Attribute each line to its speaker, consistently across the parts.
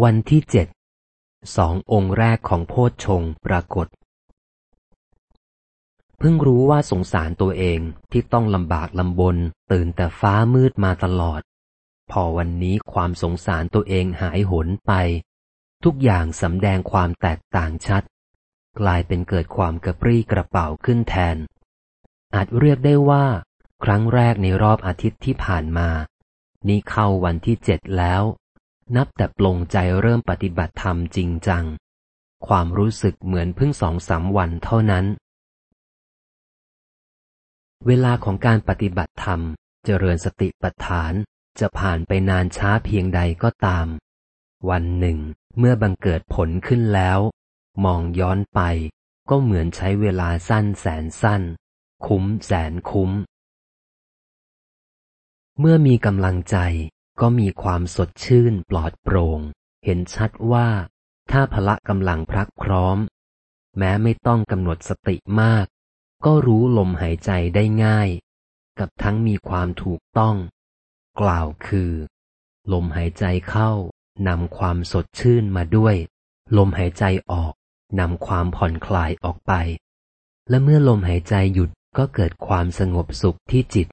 Speaker 1: วันที่เจ็ดสององค์แรกของโพชฌงปรากฏ เพิ่งรู้ว่าสงสารตัวเองที่ต้องลำบากลำบน ตื่นแต่ฟ้ามืดมาตลอด พอวันนี้ความสงสารตัวเองหายหนไป ทุกอย่างสำแดงความแตกต่างชัด กลายเป็นเกิดความกระปรี้กระเป๋าขึ้นแทน อาจเรียกได้ว่า ครั้งแรกในรอบอาทิตย์ที่ผ่านมา นี่เข้าวันที่เจ็ดแล้ว นับแต่ปลงใจเริ่มปฏิบัติธรรมจริงจัง ความรู้สึกเหมือนเพิ่งสองสามวันเท่านั้น เวลาของการปฏิบัติธรรมเจริญสติปัฏฐานจะผ่านไปนานช้าเพียงใดก็ตาม วันหนึ่ง เมื่อบังเกิดผลขึ้นแล้ว มองย้อนไป ก็เหมือนใช้เวลาสั้นแสนสั้น คุ้มแสนคุ้ม เมื่อมีกำลังใจ ก็มีความสดชื่นปลอดโปร่ง เห็นชัดว่า ถ้าพละกำลังพรักพร้อม แม้ไม่ต้องกำหนดสติมาก ก็รู้ลมหายใจได้ง่าย กับทั้งมีความถูกต้อง กล่าวคือ ลมหายใจเข้านำความสดชื่นมาด้วย ลมหายใจออกนำความผ่อนคลายออกไป และเมื่อลมหายใจหยุดก็เกิดความสงบสุขที่จิต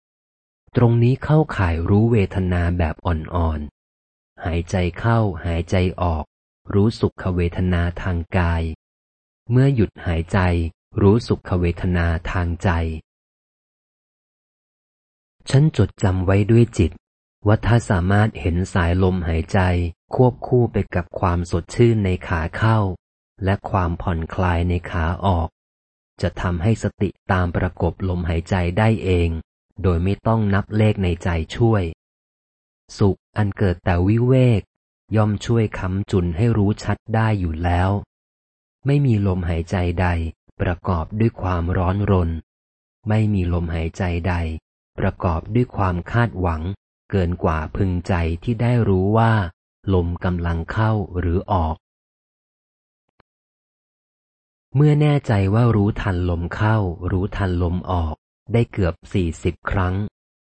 Speaker 1: ตรงนี้เข้าข่ายรู้เวทนาแบบอ่อนๆ หายใจเข้าหายใจออก รู้สุขเวทนาทางกาย เมื่อหยุดหายใจ รู้สุขเวทนาทางใจ ฉันจดจำไว้ด้วยจิต ว่าถ้าสามารถเห็นสายลมหายใจควบคู่ไปกับความสดชื่นในขาเข้า และความผ่อนคลายในขาออก จะทำให้สติตามประกบลมหายใจได้เอง โดยไม่ต้องนับเลขในใจช่วย สุขอันเกิดแต่วิเวก ย่อมช่วยค้ำจุนให้รู้ชัดได้อยู่แล้ว ไม่มีลมหายใจใด ประกอบด้วยความร้อนรน ไม่มีลมหายใจใด ประกอบด้วยความคาดหวัง เกินกว่าพึงใจที่ได้รู้ว่า ลมกำลังเข้าหรือออกเมื่อแน่ใจว่ารู้ทันลมเข้า รู้ทันลมออก ได้เกือบสี่สิบครั้ง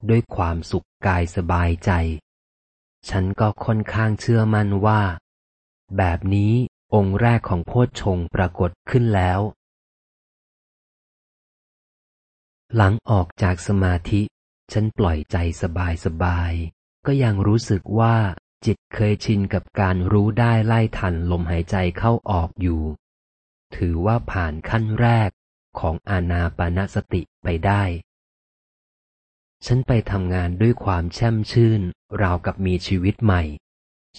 Speaker 1: ด้วยความสุขกายสบายใจ ฉันก็ค่อนข้างเชื่อมั่นว่า แบบนี้องค์แรกของโพชฌงปรากฏขึ้นแล้ว หลังออกจากสมาธิ ฉันปล่อยใจสบายสบาย ก็ยังรู้สึกว่าจิตเคยชินกับการรู้ได้ไล่ทันลมหายใจเข้าออกอยู่ ถือว่าผ่านขั้นแรก ของอานาปานสติไปได้ ฉันไปทำงานด้วยความแช่มชื่น ราวกับมีชีวิตใหม่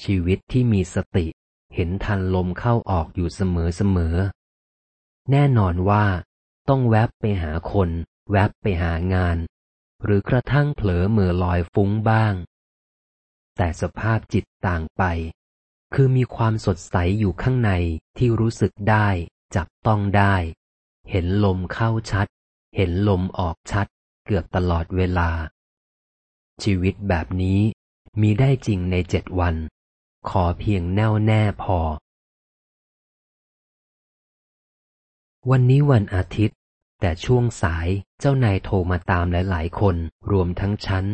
Speaker 1: ชีวิตที่มีสติ เห็นทันลมเข้าออกอยู่เสมอเสมอ แน่นอนว่า ต้องแวบไปหาคน แวบไปหางาน หรือกระทั่งเผลอเมื่อลอยฟุ้งบ้าง แต่สภาพจิตต่างไปคือมีความสดใสอยู่ข้างในที่รู้สึกได้ จับต้องได้ เห็นลมเข้าชัด เห็นลมออกชัด เกือบตลอดเวลา ชีวิตแบบนี้มีได้จริงในเจ็ดวัน ขอเพียงแน่วแน่พอ วันนี้วันอาทิตย์ แต่ช่วงสายเจ้านายโทรมาตามหลาย ๆ คนรวมทั้งฉัน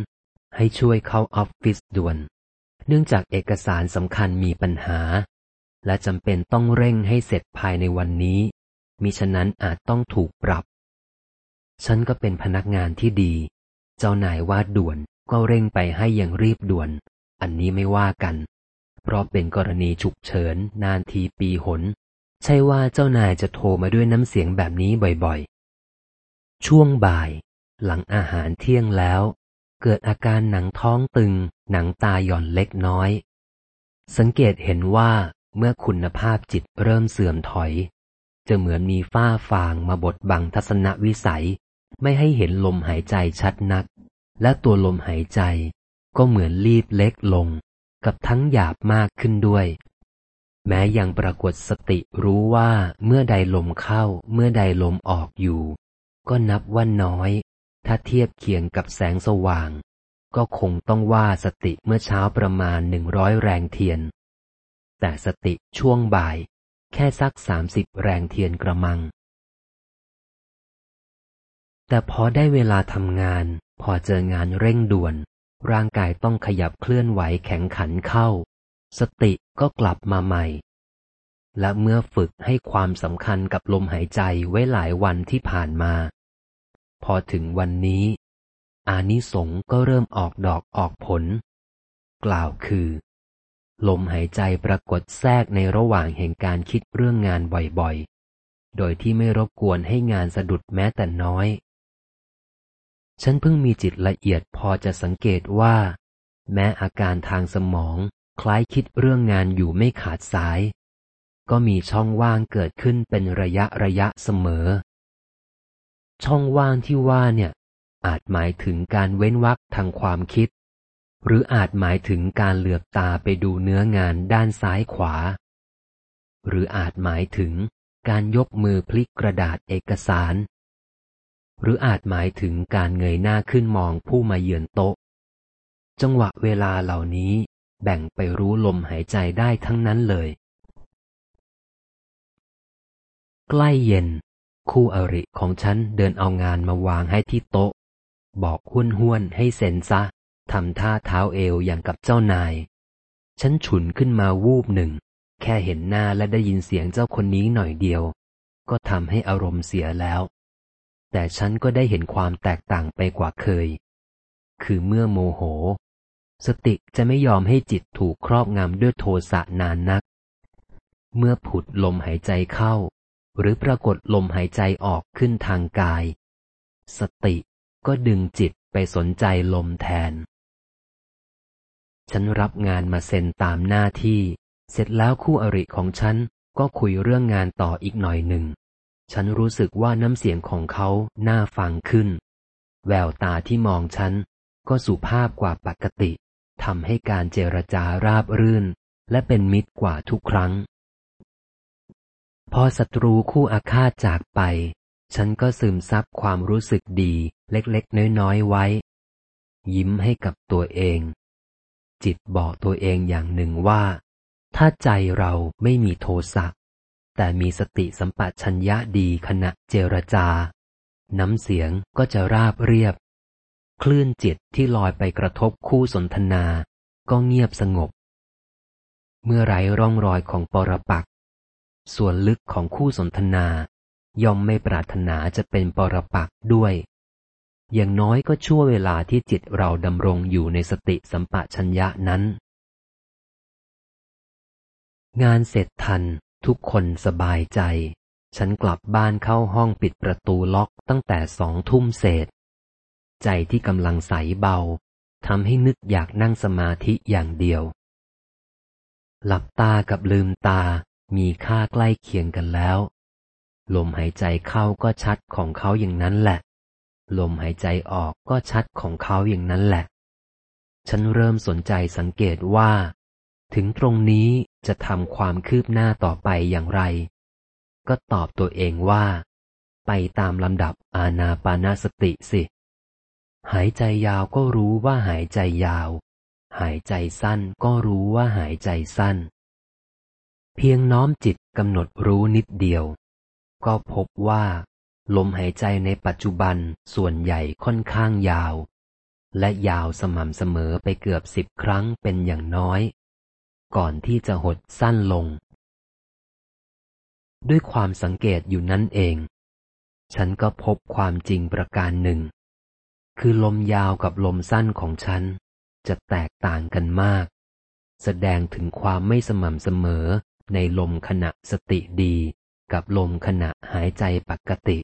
Speaker 1: ให้ช่วยเข้าออฟฟิศด่วน เนื่องจากเอกสารสำคัญมีปัญหา และจำเป็นต้องเร่งให้เสร็จภายในวันนี้ มิฉะนั้นอาจต้องถูกปรับ ฉันก็เป็นพนักงานที่ดี เจ้านายว่าด่วนก็เร่งไปให้อย่างรีบด่วน อันนี้ไม่ว่ากัน เพราะเป็นกรณีฉุกเฉินนานทีปีหน ใช่ว่าเจ้านายจะโทรมาด้วยน้ำเสียงแบบนี้บ่อยๆ ช่วงบ่าย หลังอาหารเที่ยงแล้ว เกิดอาการหนังท้องตึง หนังตาหย่อนเล็กน้อย สังเกตเห็นว่าเมื่อคุณภาพจิตเริ่มเสื่อมถอย จะเหมือนมีฝ้าฟางมาบดบังทัศนวิสัย ไม่ให้เห็นลมหายใจชัดนัก และตัวลมหายใจ ก็เหมือนรีบเล็กลง กับทั้งหยาบมากขึ้นด้วย แม้ยังปรากฏสติรู้ว่าเมื่อใดลมเข้าเมื่อใดลมออกอยู่ ก็นับว่าน้อย ถ้าเทียบเคียงกับแสงสว่าง ก็คงต้องว่าสติเมื่อเช้าประมาณหนึ่งร้อยแรงเทียน แต่สติช่วงบ่าย แค่สักสามสิบแรงเทียนกระมัง แต่พอได้เวลาทำงาน พอเจองานเร่งด่วน ร่างกายต้องขยับเคลื่อนไหวแข็งขันเข้า สติก็กลับมาใหม่ และเมื่อฝึกให้ความสำคัญกับลมหายใจไว้หลายวันที่ผ่านมา พอถึงวันนี้ อานิสงส์ก็เริ่มออกดอกออกผล กล่าวคือ ลมหายใจปรากฏแทรกในระหว่างแห่งการคิดเรื่องงานบ่อยๆ โดยที่ไม่รบกวนให้งานสะดุดแม้แต่น้อย ฉันเพิ่งมีจิตละเอียดพอจะสังเกตว่า แม้อาการทางสมองคล้ายคิดเรื่องงานอยู่ไม่ขาดสาย ก็มีช่องว่างเกิดขึ้นเป็นระยะระยะเสมอ ช่องว่างที่ว่าเนี่ย อาจหมายถึงการเว้นวรรคทางความคิด หรืออาจหมายถึงการเหลือบตาไปดูเนื้องานด้านซ้ายขวา หรืออาจหมายถึงการยกมือพลิกกระดาษเอกสาร หรืออาจหมายถึงการเงยหน้าขึ้นมองผู้มาเยือนโต๊ะ จังหวะเวลาเหล่านี้แบ่งไปรู้ลมหายใจได้ทั้งนั้นเลย ใกล้เย็น คู่อริของฉันเดินเอางานมาวางให้ที่โต๊ะ บอกห้วนห้วนให้เซ็นซะ ทำท่าเท้าเอวอย่างกับเจ้านาย ฉันฉุนขึ้นมาวูบหนึ่ง แค่เห็นหน้าและได้ยินเสียงเจ้าคนนี้หน่อยเดียว ก็ทำให้อารมณ์เสียแล้ว แต่ฉันก็ได้เห็นความแตกต่างไปกว่าเคย คือเมื่อโมโห สติจะไม่ยอมให้จิตถูกครอบงำด้วยโทสะนานนัก เมื่อผุดลมหายใจเข้า หรือปรากฏลมหายใจออกขึ้นทางกาย สติก็ดึงจิตไปสนใจลมแทน ฉันรับงานมาเซ็นตามหน้าที่ เสร็จแล้วคู่อริของฉันก็คุยเรื่องงานต่ออีกหน่อยหนึ่ง ฉันรู้สึกว่าน้ำเสียงของเขาน่าฟังขึ้น แววตาที่มองฉันก็สุภาพกว่าปกติทำให้การเจรจาราบรื่น และเป็นมิตรกว่าทุกครั้ง พอศัตรูคู่อาฆาตจากไป ฉันก็ซึมซับความรู้สึกดีเล็กๆ น้อยๆ ไว้ ยิ้มให้กับตัวเอง จิตบอกตัวเองอย่างหนึ่งว่า ถ้าใจเราไม่มีโทสะแต่มีสติสัมปชัญญะดีขณะเจรจา น้ำเสียงก็จะราบเรียบ คลื่นจิตที่ลอยไปกระทบคู่สนทนา ก็เงียบสงบ เมื่อไรร่องรอยของปรปัก ส่วนลึกของคู่สนทนา ย่อมไม่ปรารถนาจะเป็นปรปักด้วย อย่างน้อยก็ชั่วเวลาที่จิตเราดำรงอยู่ในสติสัมปชัญญะนั้น งานเสร็จทัน ทุกคนสบายใจ ฉันกลับบ้านเข้าห้องปิดประตูล็อกตั้งแต่สองทุ่มเศษ ใจที่กำลังใสเบาทำให้นึกอยากนั่งสมาธิอย่างเดียว หลับตากับลืมตามีค่าใกล้เคียงกันแล้ว ลมหายใจเข้าก็ชัดของเขาอย่างนั้นแหละ ลมหายใจออกก็ชัดของเขาอย่างนั้นแหละ ฉันเริ่มสนใจสังเกตว่า ถึงตรงนี้จะทำความคืบหน้าต่อไปอย่างไร ก็ตอบตัวเองว่า ไปตามลำดับอาณาปานาสติสิ หายใจยาวก็รู้ว่าหายใจยาว หายใจสั้นก็รู้ว่าหายใจสั้น เพียงน้อมจิตกำหนดรู้นิดเดียว ก็พบว่า ลมหายใจในปัจจุบันส่วนใหญ่ค่อนข้างยาว และยาวสม่ำเสมอไปเกือบสิบครั้งเป็นอย่างน้อย ก่อนที่จะหดสั้นลง ด้วยความสังเกตอยู่นั่นเอง ฉันก็พบความจริงประการหนึ่ง คือลมยาวกับลมสั้นของฉัน จะแตกต่างกันมาก แสดงถึงความไม่สม่ำเสมอในลมขณะสติดีกับลมขณะหายใจปกติ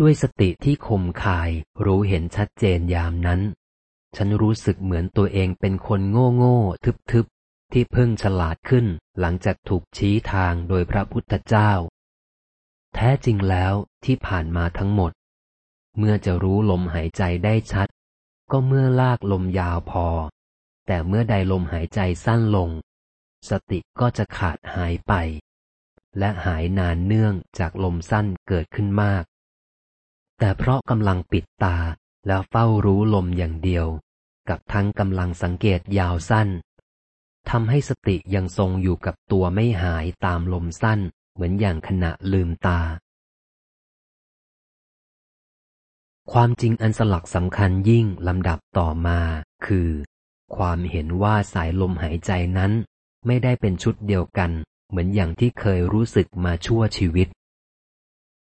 Speaker 1: ด้วยสติที่คมคายรู้เห็นชัดเจนยามนั้น ฉันรู้สึกเหมือนตัวเองเป็นคนโง่โง่ทึบทึบที่เพิ่งฉลาดขึ้นหลังจากถูกชี้ทางโดยพระพุทธเจ้า แท้จริงแล้วที่ผ่านมาทั้งหมด เมื่อจะรู้ลมหายใจได้ชัด ก็เมื่อลากลมยาวพอ แต่เมื่อใดลมหายใจสั้นลง สติก็จะขาดหายไป และหายนานเนื่องจากลมสั้นเกิดขึ้นมาก แต่เพราะกำลังปิดตาแล้วเฝ้ารู้ลมอย่างเดียว กับทั้งกำลังสังเกตยาวสั้นทำให้สติยังทรงอยู่กับตัวไม่หายตามลมสั้นเหมือนอย่างขณะลืมตา ความจริงอันสลักสำคัญยิ่งลำดับต่อมาคือ ความเห็นว่าสายลมหายใจนั้น ไม่ได้เป็นชุดเดียวกัน เหมือนอย่างที่เคยรู้สึกมาชั่วชีวิต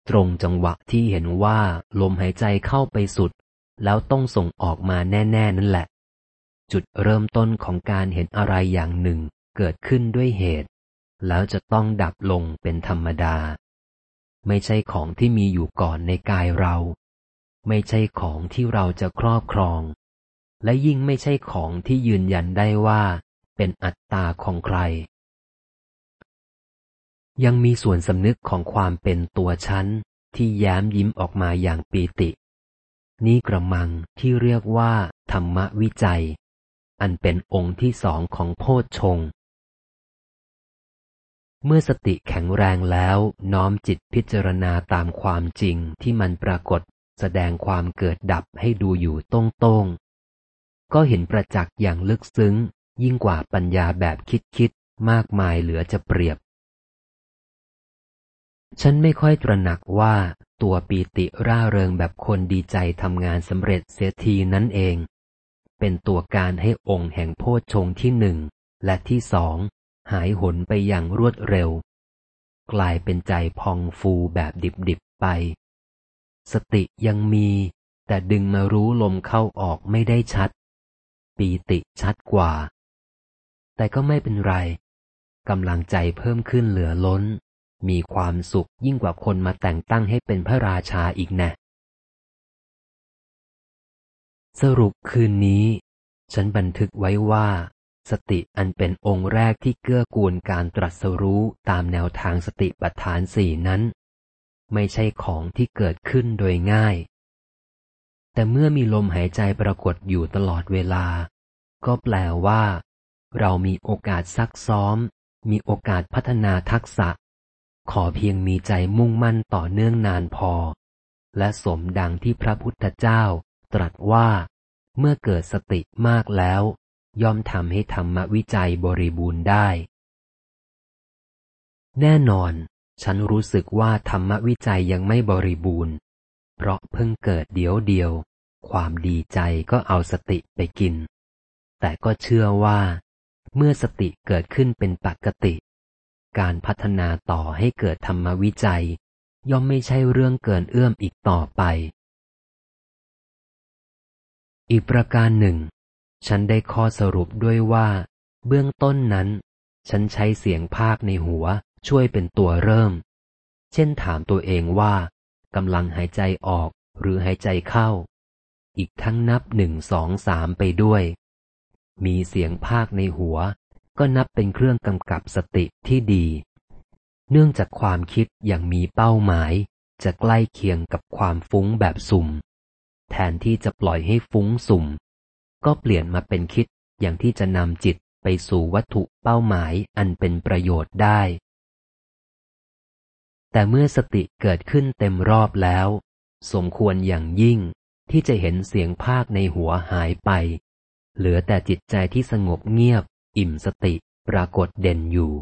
Speaker 1: ตรงจังหวะที่เห็นว่าลมหายใจเข้าไปสุด แล้วต้องส่งออกมาแน่ ๆ นั่นแหละ จุดเริ่มต้นของการเห็นอะไรอย่างหนึ่งเกิดขึ้นด้วยเหตุ แล้วจะต้องดับลงเป็นธรรมดา ไม่ใช่ของที่มีอยู่ก่อนในกายเรา ไม่ใช่ของที่เราจะครอบครอง และยิ่งไม่ใช่ของที่ยืนยันได้ว่า เป็นอัตตาของใคร ยังมีส่วนสำนึกของความเป็นตัวฉันที่แย้มยิ้มออกมาอย่างปีติ นี่กระมังที่เรียกว่า ธรรมวิจัย อันเป็นองค์ที่สองของโพชฌงเมื่อสติแข็งแรงแล้วน้อมจิตพิจารณาตามความจริงที่มันปรากฏแสดงความเกิดดับให้ดูอยู่ตรงๆก็เห็นประจักษ์อย่างลึกซึ้ง ยิ่งกว่าปัญญาแบบคิดคิดมากมายเหลือจะเปรียบ ฉันไม่ค่อยตระหนักว่าตัวปีติร่าเริงแบบคนดีใจทำงานสำเร็จเสียทีนั้นเอง เป็นตัวการให้องค์แห่งโพชฌงที่หนึ่งและที่สองหายหนไปอย่างรวดเร็ว กลายเป็นใจพองฟูแบบดิบๆไป สติยังมี แต่ดึงมารู้ลมเข้าออกไม่ได้ชัด ปีติชัดกว่า แต่ก็ไม่เป็นไรกำลังใจเพิ่มขึ้นเหลือล้น มีความสุขยิ่งกว่าคนมาแต่งตั้งให้เป็นพระราชาอีกแน่สรุปคืนนี้ ฉันบันทึกไว้ว่า สติอันเป็นองค์แรกที่เกื้อกูลการตรัสรู้ตามแนวทางสติปัฏฐานสี่นั้น ไม่ใช่ของที่เกิดขึ้นโดยง่าย แต่เมื่อมีลมหายใจปรากฏอยู่ตลอดเวลา ก็แปลว่า เรามีโอกาสซักซ้อม มีโอกาสพัฒนาทักษะ ขอเพียงมีใจมุ่งมั่นต่อเนื่องนานพอ และสมดังที่พระพุทธเจ้าตรัสว่า เมื่อเกิดสติมากแล้ว ย่อมทำให้ธรรมวิจัยบริบูรณ์ได้ แน่นอน ฉันรู้สึกว่าธรรมวิจัยยังไม่บริบูรณ์ เพราะเพิ่งเกิดเดียวเดียว ความดีใจก็เอาสติไปกิน แต่ก็เชื่อว่า เมื่อสติเกิดขึ้นเป็นปกติ การพัฒนาต่อให้เกิดธรรมวิจัย ย่อมไม่ใช่เรื่องเกินเอื้อมอีกต่อไป อีกประการหนึ่ง ฉันได้ข้อสรุปด้วยว่า เบื้องต้นนั้น ฉันใช้เสียงภาคในหัวช่วยเป็นตัวเริ่ม เช่นถามตัวเองว่ากำลังหายใจออกหรือหายใจเข้า อีกทั้งนับหนึ่งสองสามไปด้วย มีเสียงภาคในหัว ก็นับเป็นเครื่องกำกับสติที่ดี เนื่องจากความคิดอย่างมีเป้าหมาย จะใกล้เคียงกับความฟุ้งแบบสุ่ม แทนที่จะปล่อยให้ฟุ้งสุ่ม ก็เปลี่ยนมาเป็นคิดอย่างที่จะนำจิตไปสู่วัตถุเป้าหมายอันเป็นประโยชน์ได้ แต่เมื่อสติเกิดขึ้นเต็มรอบแล้ว สมควรอย่างยิ่งที่จะเห็นเสียงภาคในหัวหายไป เหลือแต่จิตใจที่สงบเงียบ อิ่มสติปรากฏเด่นอยู่